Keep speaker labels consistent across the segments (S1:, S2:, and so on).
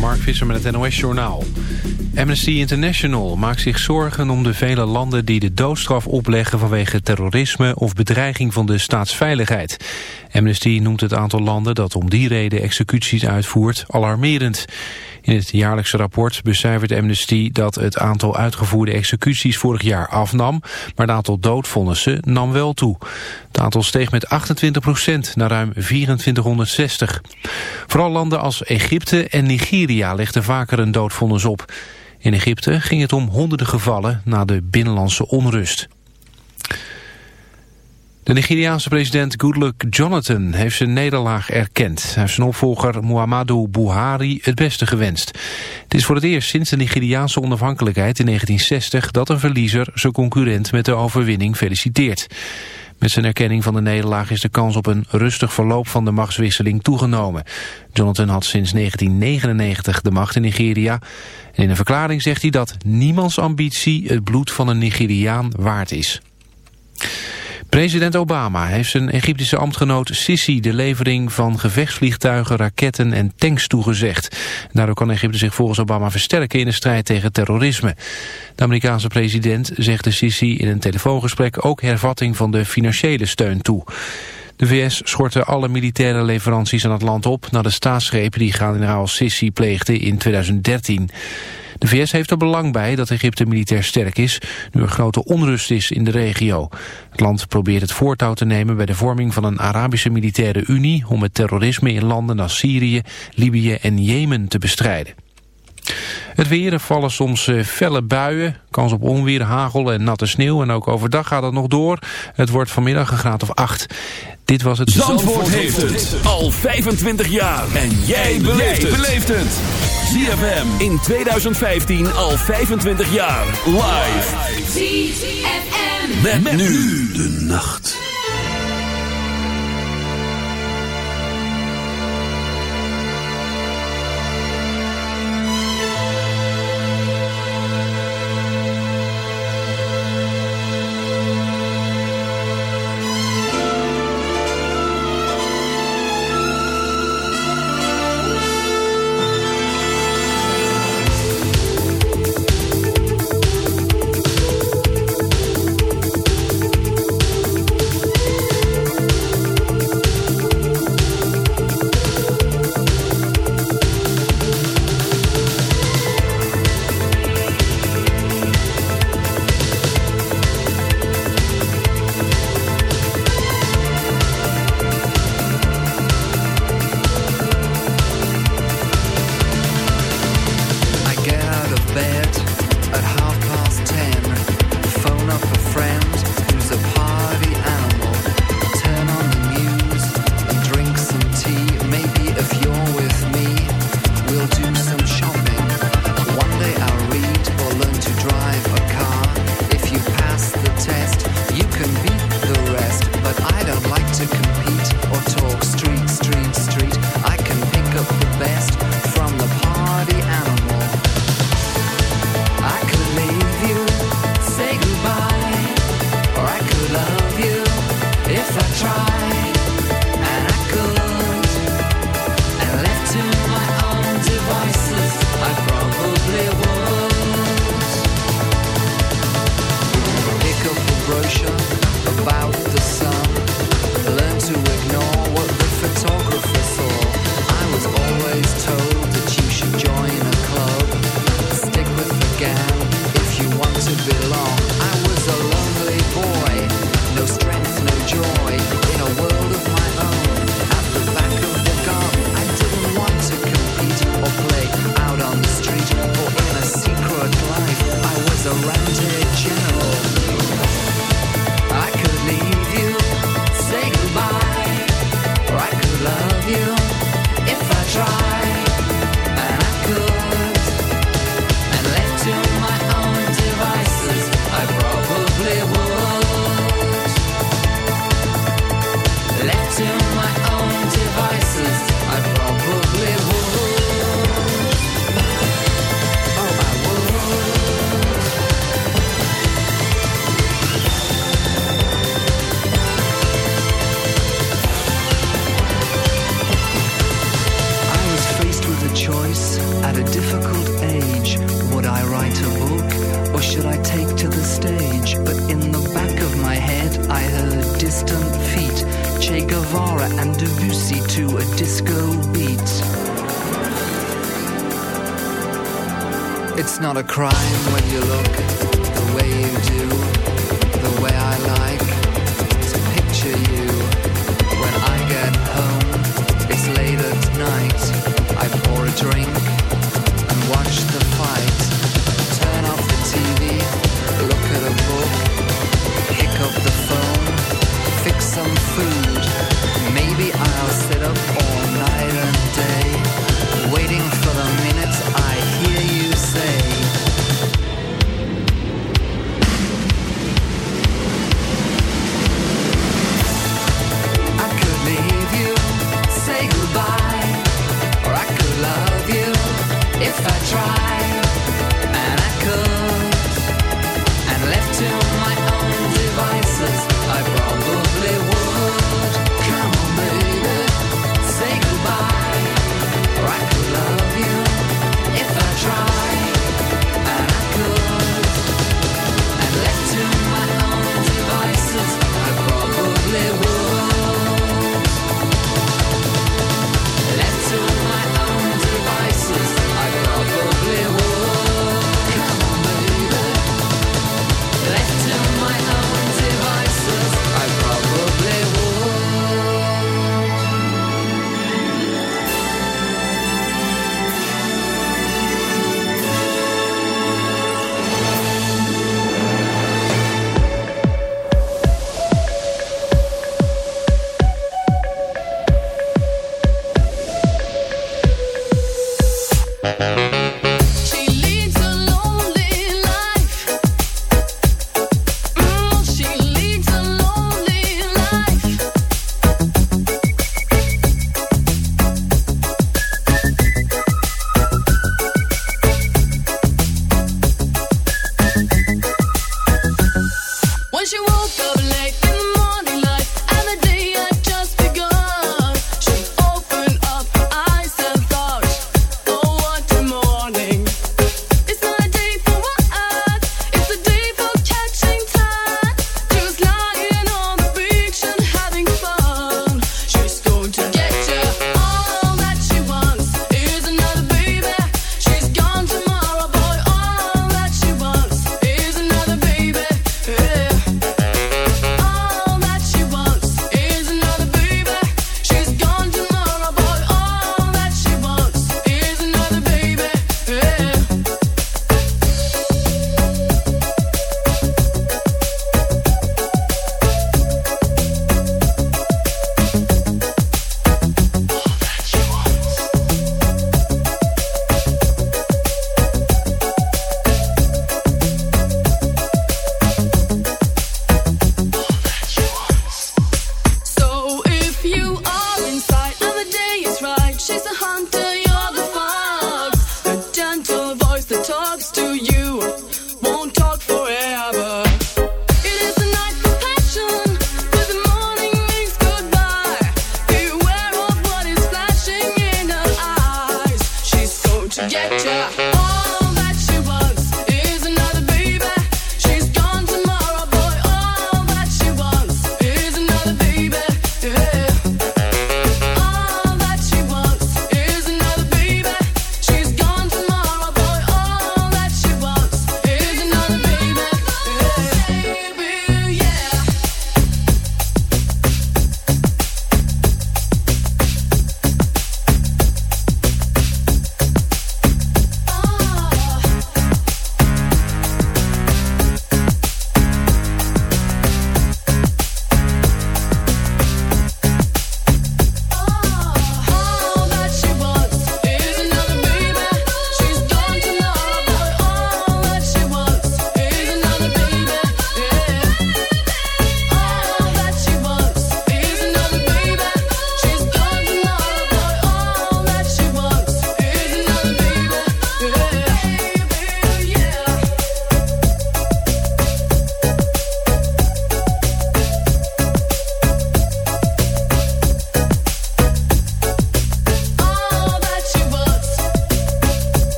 S1: Mark Visser met het NOS-journaal. Amnesty International maakt zich zorgen om de vele landen die de doodstraf opleggen vanwege terrorisme of bedreiging van de staatsveiligheid. Amnesty noemt het aantal landen dat om die reden executies uitvoert alarmerend. In het jaarlijkse rapport becijfert Amnesty dat het aantal uitgevoerde executies vorig jaar afnam, maar het aantal doodvonnissen nam wel toe. Het aantal steeg met 28% naar ruim 2460. Vooral landen als Egypte en Nigeria legden vaker een doodvonnis op. In Egypte ging het om honderden gevallen na de binnenlandse onrust. De Nigeriaanse president Goodluck Jonathan heeft zijn nederlaag erkend. Hij heeft zijn opvolger Muhammadu Buhari het beste gewenst. Het is voor het eerst sinds de Nigeriaanse onafhankelijkheid in 1960... dat een verliezer zijn concurrent met de overwinning feliciteert. Met zijn erkenning van de nederlaag is de kans op een rustig verloop van de machtswisseling toegenomen. Jonathan had sinds 1999 de macht in Nigeria. En in een verklaring zegt hij dat niemands ambitie het bloed van een Nigeriaan waard is. President Obama heeft zijn Egyptische ambtgenoot Sisi de levering van gevechtsvliegtuigen, raketten en tanks toegezegd. Daardoor kan Egypte zich volgens Obama versterken in de strijd tegen terrorisme. De Amerikaanse president zegt de Sisi in een telefoongesprek ook hervatting van de financiële steun toe. De VS schortte alle militaire leveranties aan het land op... na de staatsgreep die generaal Sisi pleegde in 2013. De VS heeft er belang bij dat Egypte militair sterk is... nu er grote onrust is in de regio. Het land probeert het voortouw te nemen bij de vorming van een Arabische militaire unie... om het terrorisme in landen als Syrië, Libië en Jemen te bestrijden. Het weer, er vallen soms uh, felle buien, kans op onweer, hagel en natte sneeuw. En ook overdag gaat het nog door. Het wordt vanmiddag een graad of 8. Dit was het...
S2: Zandvoort, Zandvoort heeft het al 25 jaar. En jij beleeft het. ZFM in 2015 al 25 jaar. Live. ZFM. Met, met nu de nacht.
S3: free.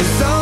S4: It's all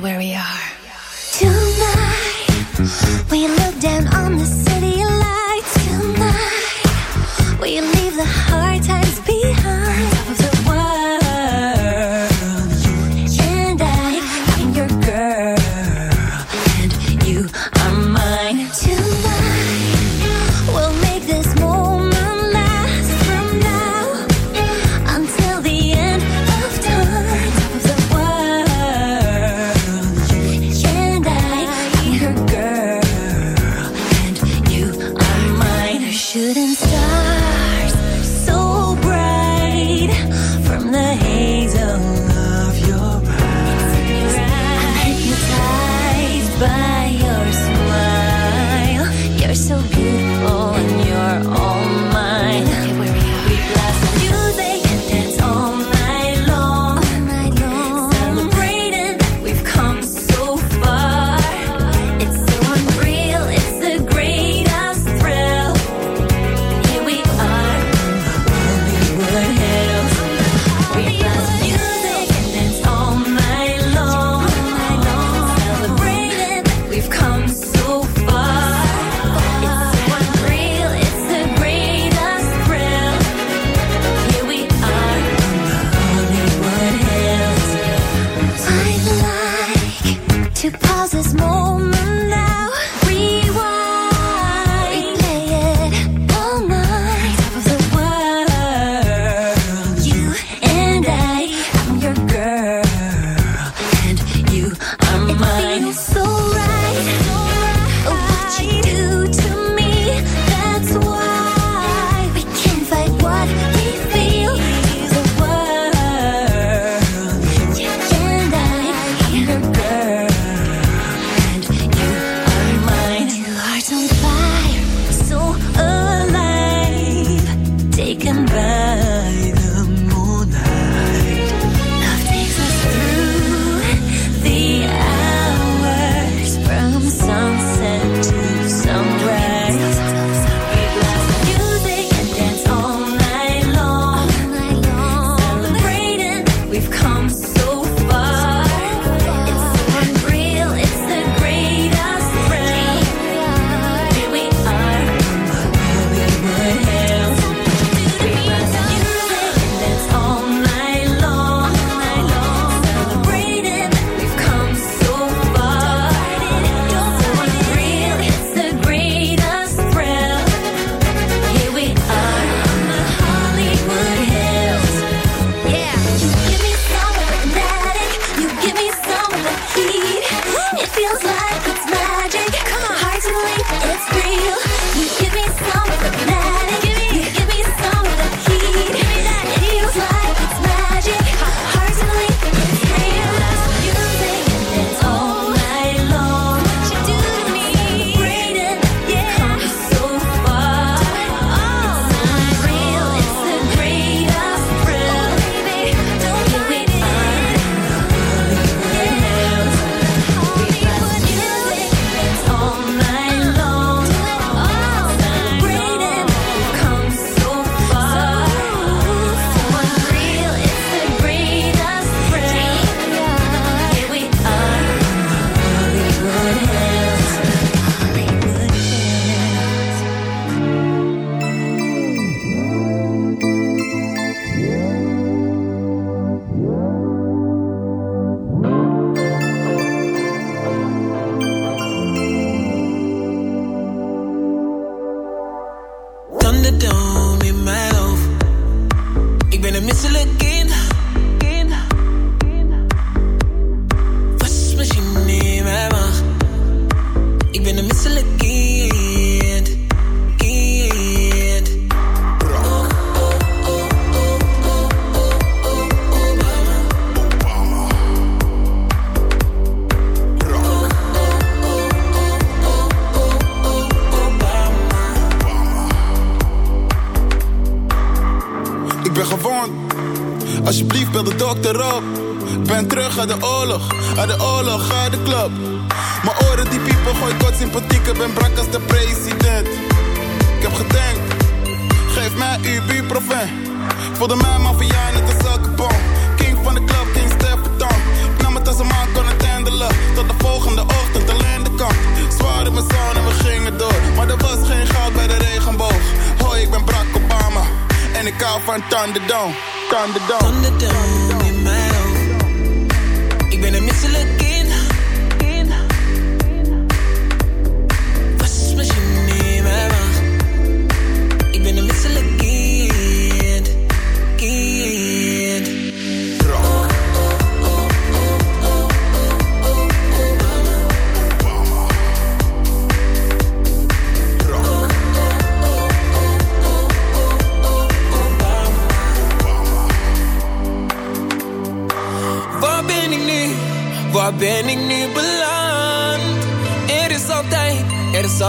S5: where we are. Tonight, we look down on the city lights. Tonight, we leave the hard times.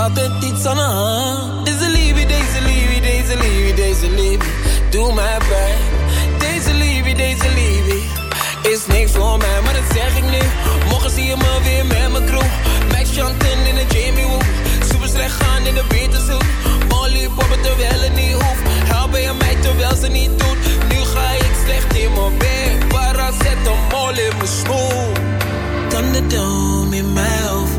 S6: Altijd iets aan de hand. Deze liefde, deze liefde, deze liefde, deze liefde, doe mij pijn. Deze liefde, deze liefde, is niks voor mij, maar dat zeg ik nu. Morgen zie je me weer met mijn crew. Max Chanten in de Jamie Woo. Super slecht gaan in de Beterzoek. Molly poppen terwijl het niet hoeft. Helpen je mij terwijl ze niet doet. Nu ga ik slecht in mijn een mol in mijn schoen. Thunderdome in mijn hoofd.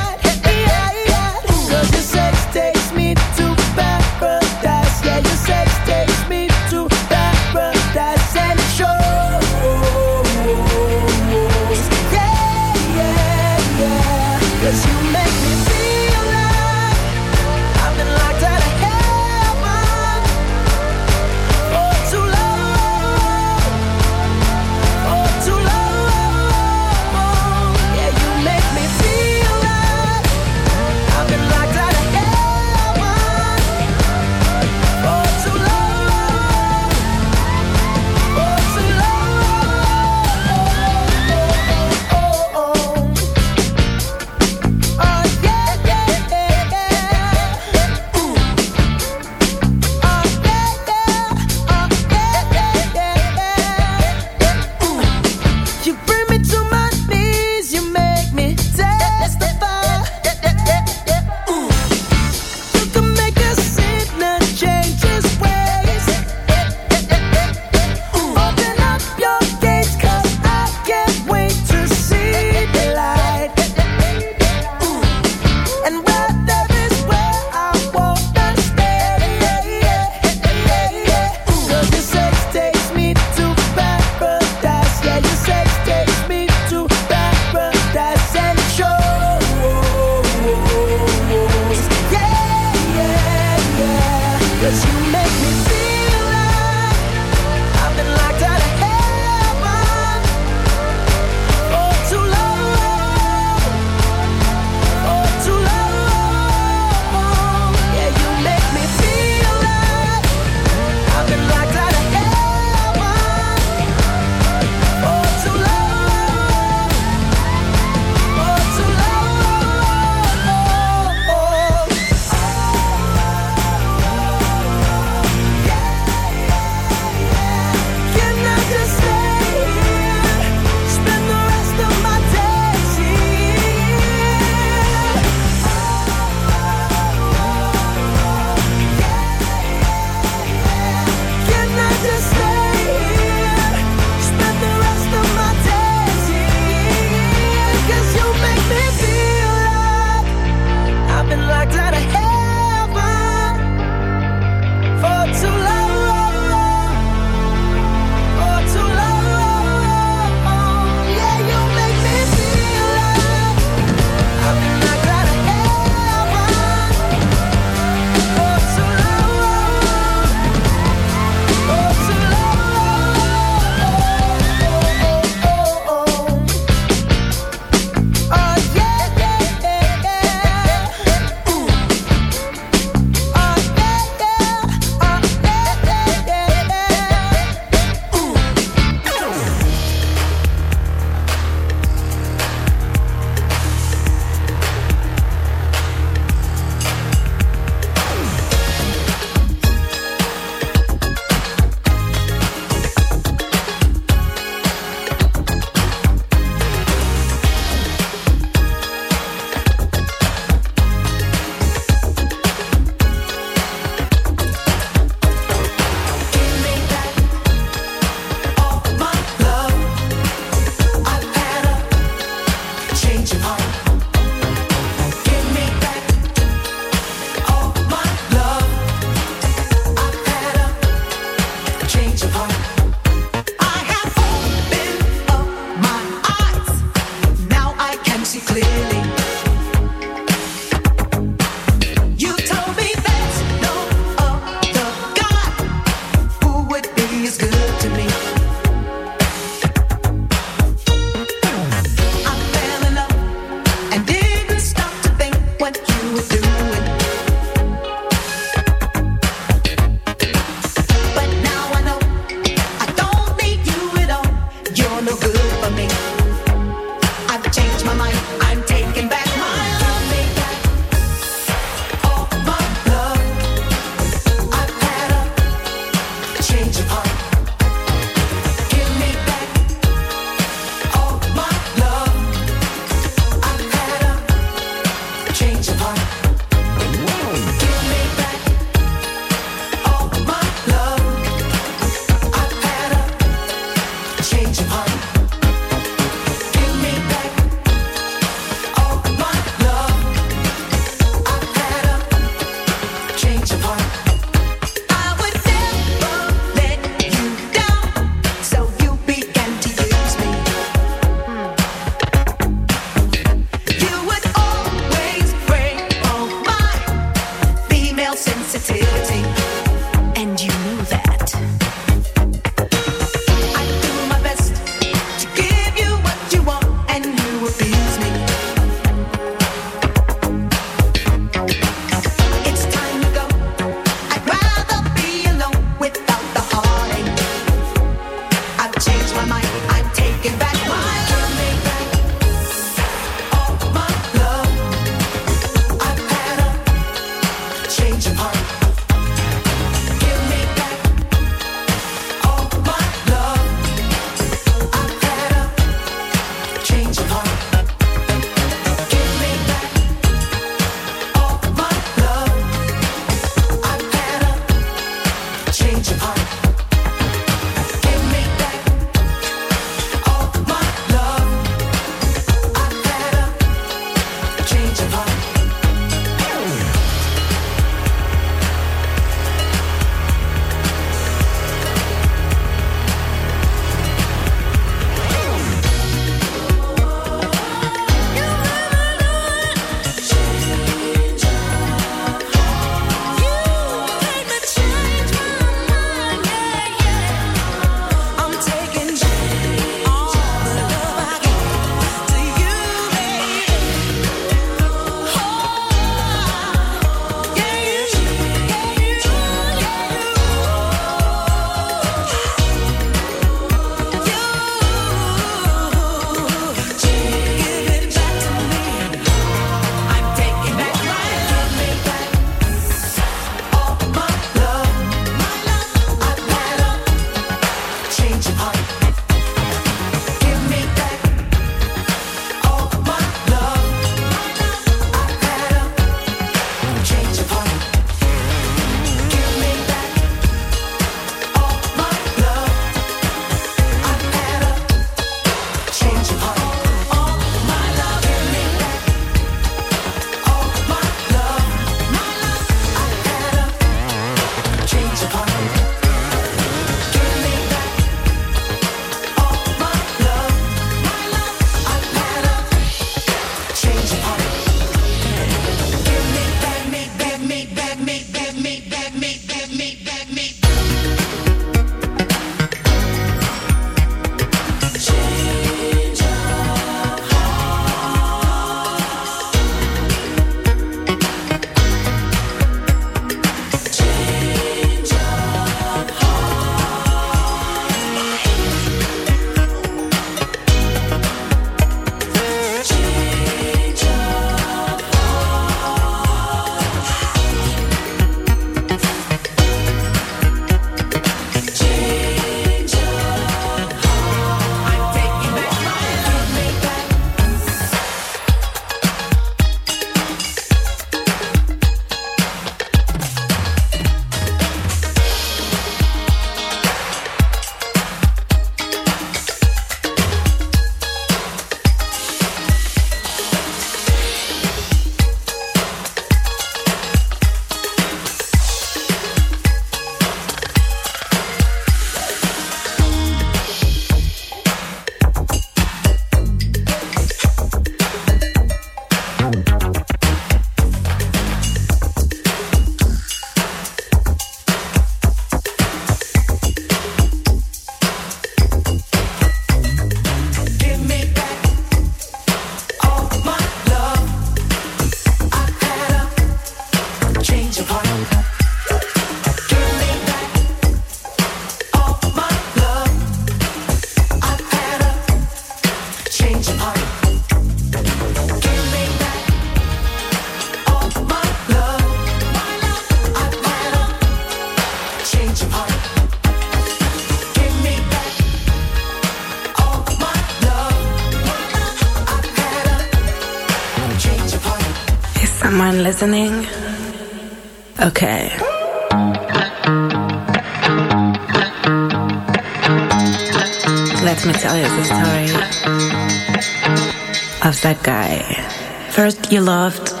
S7: First you
S5: loved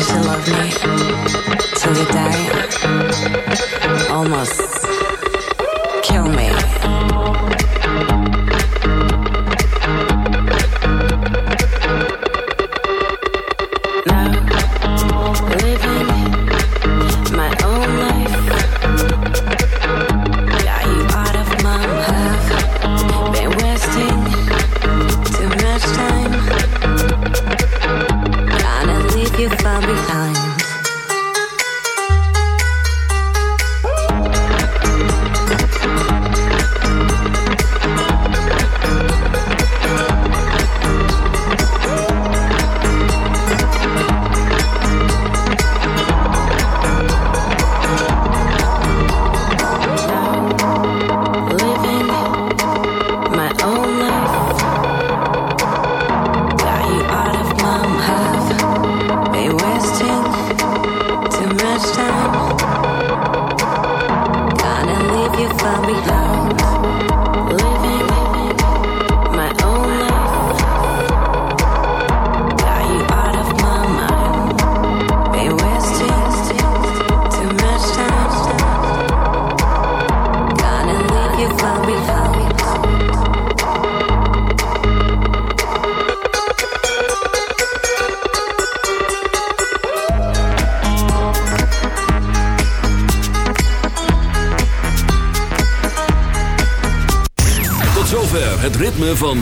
S5: you should love me till you die. Almost kill me.